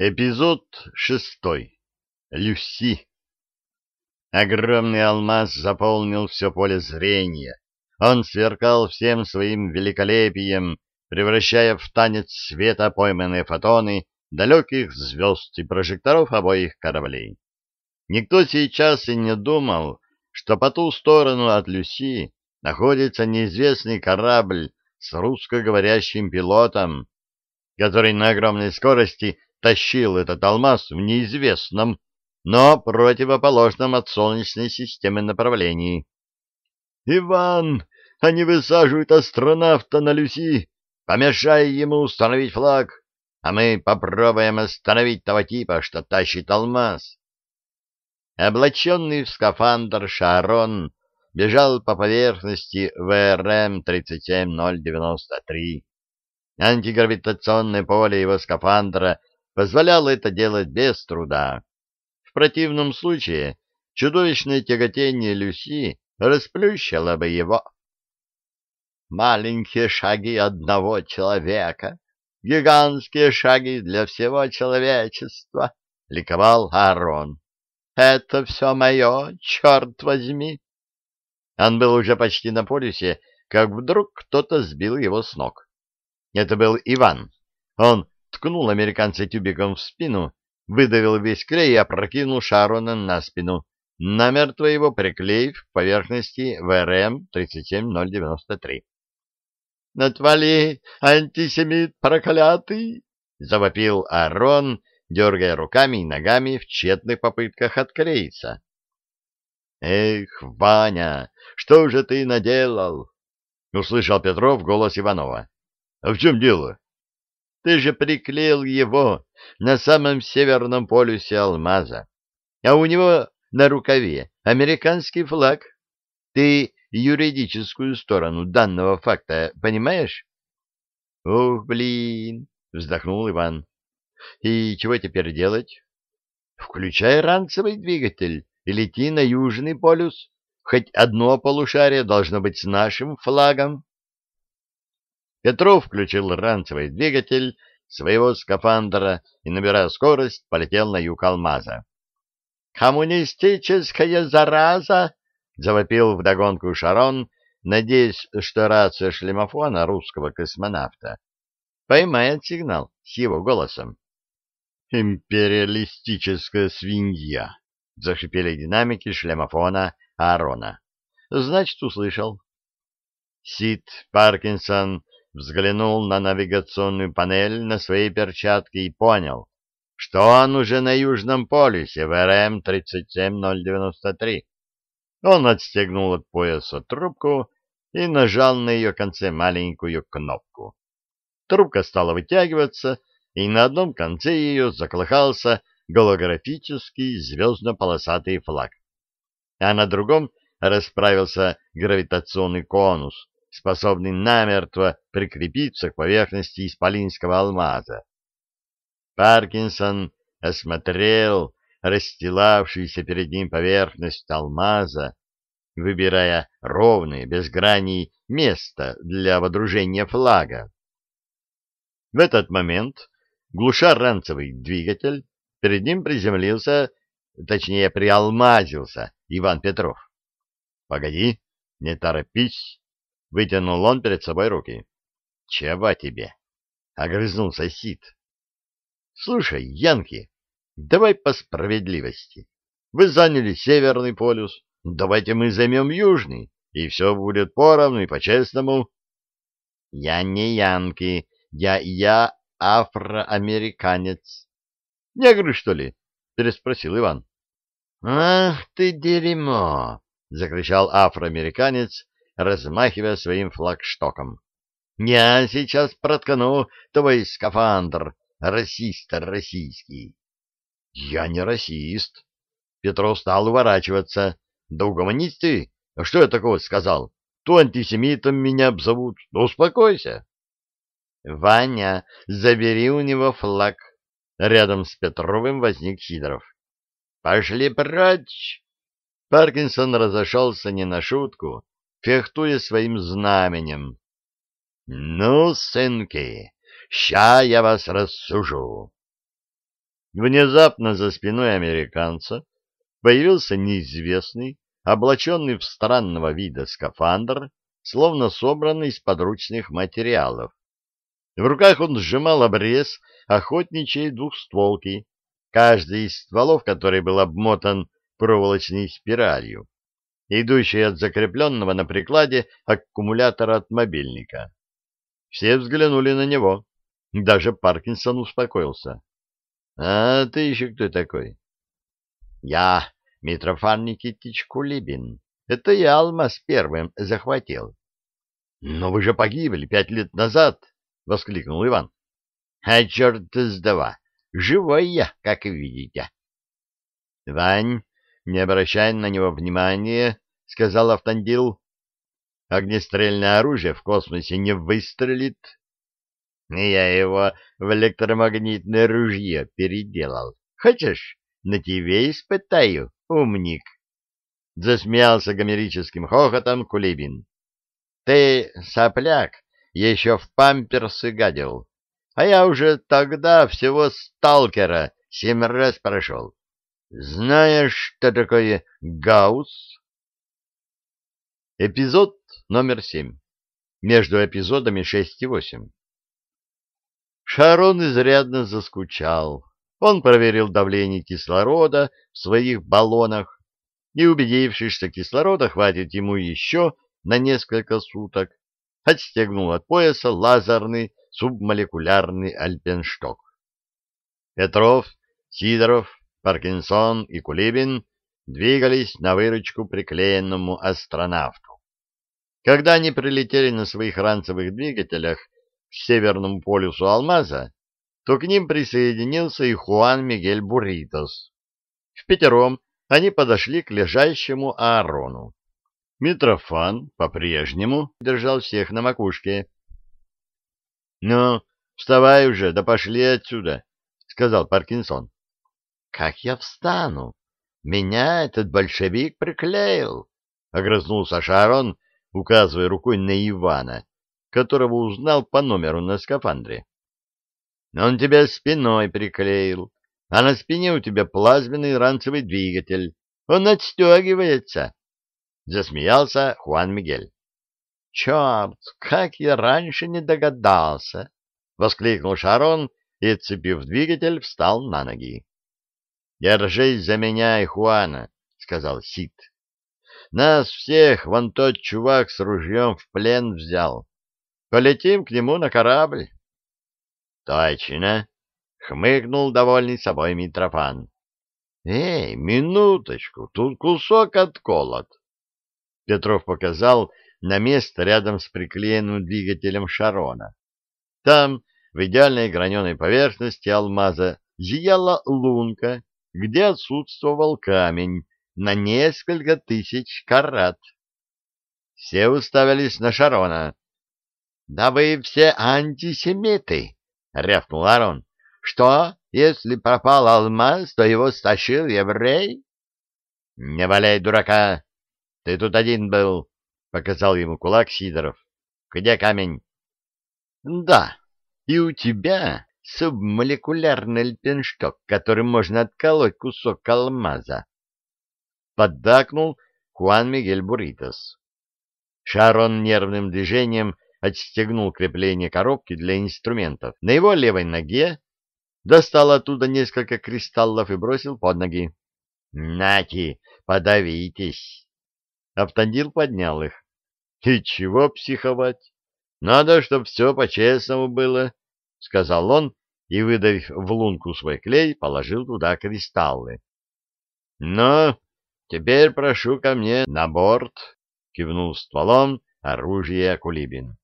Эпизод шестой. Люси. Огромный алмаз заполнил все поле зрения. Он сверкал всем своим великолепием, превращая в танец света пойманные фотоны далеких звезд и прожекторов обоих кораблей. Никто сейчас и не думал, что по ту сторону от Люси находится неизвестный корабль с русскоговорящим пилотом, который на огромной скорости тащил этот алмаз в неизвестном, но противоположном от Солнечной системы направлении. «Иван, они высаживают астронавта на Люси, помешая ему установить флаг, а мы попробуем остановить того типа, что тащит алмаз». Облаченный в скафандр Шарон бежал по поверхности ВРМ-37093. Антигравитационное поле его скафандра позволяло это делать без труда. В противном случае чудовищное тяготение Люси расплющило бы его. Маленькие шаги одного человека, гигантские шаги для всего человечества, — ликовал Аарон. — Это все мое, черт возьми! Он был уже почти на полюсе, как вдруг кто-то сбил его с ног. Это был Иван. Он ткнул американца тюбиком в спину, выдавил весь клей и опрокинул Шарона на спину, намертво его приклеив к поверхности ВРМ-37093. «Отвали, антисемит проклятый!» — завопил Арон, дергая руками и ногами в тщетных попытках отклеиться. «Эх, Ваня, что же ты наделал?» — услышал Петров голос Иванова. «А в чем дело?» Ты же приклеил его на самом северном полюсе алмаза, а у него на рукаве американский флаг. Ты юридическую сторону данного факта понимаешь? — Ух, блин! — вздохнул Иван. — И чего теперь делать? — Включай ранцевый двигатель и лети на Южный полюс. Хоть одно полушарие должно быть с нашим флагом. Петров включил ранцевый двигатель своего скафандра и, набирая скорость, полетел на юг алмаза. «Коммунистическая зараза!» — завопил вдогонку Шарон, надеясь, что рация шлемофона русского космонавта поймает сигнал с его голосом. «Империалистическая свинья!» — зашипели динамики шлемофона Аарона. «Значит, услышал». Сид Паркинсон взглянул на навигационную панель на своей перчатке и понял, что он уже на Южном полюсе в РМ-37093. Он отстегнул от пояса трубку и нажал на ее конце маленькую кнопку. Трубка стала вытягиваться, и на одном конце ее заколыхался голографический звездно-полосатый флаг, а на другом расправился гравитационный конус, способный намертво прикрепиться к поверхности исполинского алмаза. Паркинсон осмотрел расстилавшуюся перед ним поверхность алмаза, выбирая ровное, без граней, место для водружения флага. В этот момент, глуша ранцевый двигатель, перед ним приземлился, точнее, приалмазился Иван Петров. — Погоди, не торопись, — вытянул он перед собой руки. — Чего тебе? — огрызнулся Сид. — Слушай, Янки, давай по справедливости. Вы заняли Северный полюс, давайте мы займем Южный, и все будет поровну и по-честному. — Я не Янки, я я афроамериканец. — Негры, что ли? — переспросил Иван. — Ах ты дерьмо! — закричал афроамериканец, размахивая своим флагштоком. «Я сейчас проткну твой скафандр, расист российский». «Я не расист». Петров стал уворачиваться. «Да угомонись ты! Что я такого сказал? То антисемитом меня обзовут. Да успокойся!» «Ваня, забери у него флаг!» Рядом с Петровым возник Сидоров. «Пошли прочь!» Паркинсон разошелся не на шутку фехтуя своим знаменем. — Ну, сынки, ща я вас рассужу. Внезапно за спиной американца появился неизвестный, облаченный в странного вида скафандр, словно собранный из подручных материалов. В руках он сжимал обрез охотничьей двухстволки, каждый из стволов которой был обмотан проволочной спиралью, идущей от закрепленного на прикладе аккумулятора от мобильника. Все взглянули на него. Даже Паркинсон успокоился. — А ты еще кто такой? — Я Митрофан Никитич Кулибин. Это я Алмаз первым захватил. — Но вы же погибли пять лет назад! — воскликнул Иван. — А черт с два! Живой я, как видите. — Вань, не обращай на него внимания, — сказал Автандил. — Огнестрельное оружие в космосе не выстрелит. Я его в электромагнитное ружье переделал. Хочешь, на тебе испытаю, умник? Засмеялся гомерическим хохотом Кулибин. Ты, сопляк, еще в памперсы гадил, а я уже тогда всего сталкера семь раз прошел. Знаешь, что такое Гаусс? Эпизод номер семь. Между эпизодами шесть и восемь. Шарон изрядно заскучал. Он проверил давление кислорода в своих баллонах и, убедившись, что кислорода хватит ему еще на несколько суток, отстегнул от пояса лазерный субмолекулярный альпеншток. Петров, Сидоров, Паркинсон и Кулибин двигались на выручку приклеенному астронавту. Когда они прилетели на своих ранцевых двигателях к северному полюсу Алмаза, то к ним присоединился и Хуан Мигель Буритос. В пятером они подошли к лежащему Аарону. Митрофан по-прежнему держал всех на макушке. — Ну, вставай уже, да пошли отсюда, — сказал Паркинсон. Как я встану? Меня этот большевик приклеил, — огрызнулся Шарон, указывая рукой на Ивана, которого узнал по номеру на скафандре. Он тебя спиной приклеил, а на спине у тебя плазменный ранцевый двигатель. Он отстегивается. Засмеялся Хуан Мигель. «Черт, как я раньше не догадался!» — воскликнул Шарон и, отцепив двигатель, встал на ноги. Держись за меня и Хуана, — сказал Сид. Нас всех вон тот чувак с ружьем в плен взял. Полетим к нему на корабль. — Точно, — хмыкнул довольный собой Митрофан. — Эй, минуточку, тут кусок отколот. Петров показал на место рядом с приклеенным двигателем Шарона. Там, в идеальной граненой поверхности алмаза, зияла лунка, где отсутствовал камень на несколько тысяч карат. Все уставились на Шарона. — Да вы все антисемиты! — рявкнул Арон. — Что, если пропал алмаз, то его стащил еврей? — Не валяй, дурака! Ты тут один был, — показал ему кулак Сидоров. — Где камень? — Да, и у тебя субмолекулярный альпеншток, которым можно отколоть кусок алмаза. Поддакнул Хуан Мигель Буритос. Шарон нервным движением отстегнул крепление коробки для инструментов. На его левой ноге достал оттуда несколько кристаллов и бросил под ноги. «Нати, подавитесь!» Автандил поднял их. «И чего психовать? Надо, чтобы все по-честному было», — сказал он и, выдавив в лунку свой клей, положил туда кристаллы. — Ну, теперь прошу ко мне на борт, — кивнул стволом оружие Кулибин.